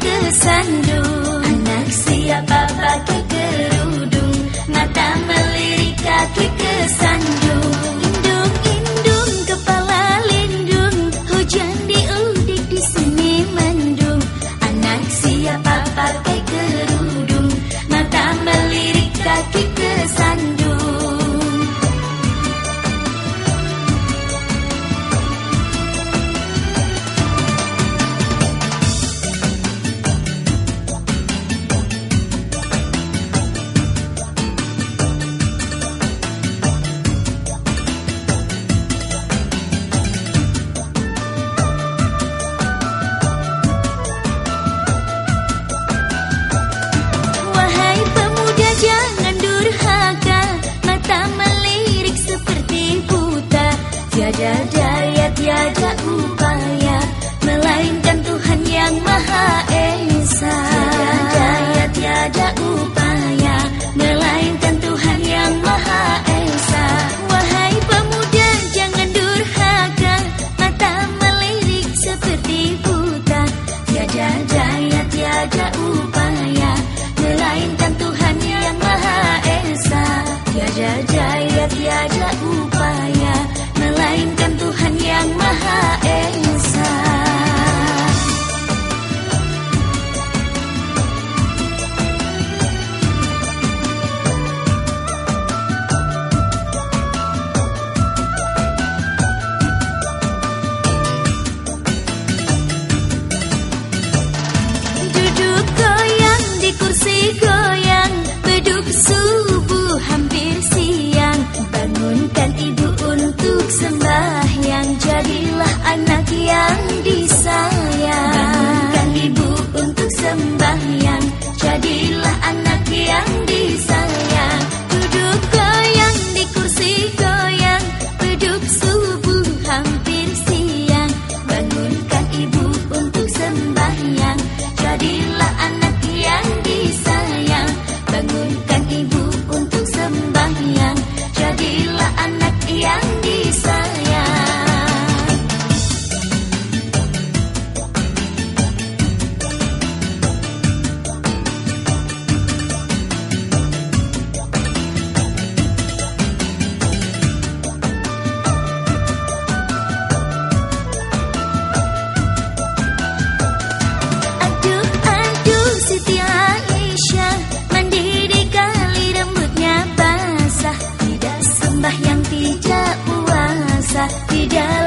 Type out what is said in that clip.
tersanjung Tiada daya, tiada upaya Melainkan Tuhan yang Maha Esa. Tiada daya, tiada upaya Melainkan Tuhan yang Maha Esa. Wahai pemuda jangan durhaka Mata melirik seperti buta. Tiada daya, tiada upaya Melainkan Tuhan yang Maha Esa. Tiada daya, tiada upaya melainkan Tuhan yang Maha Esa. tidak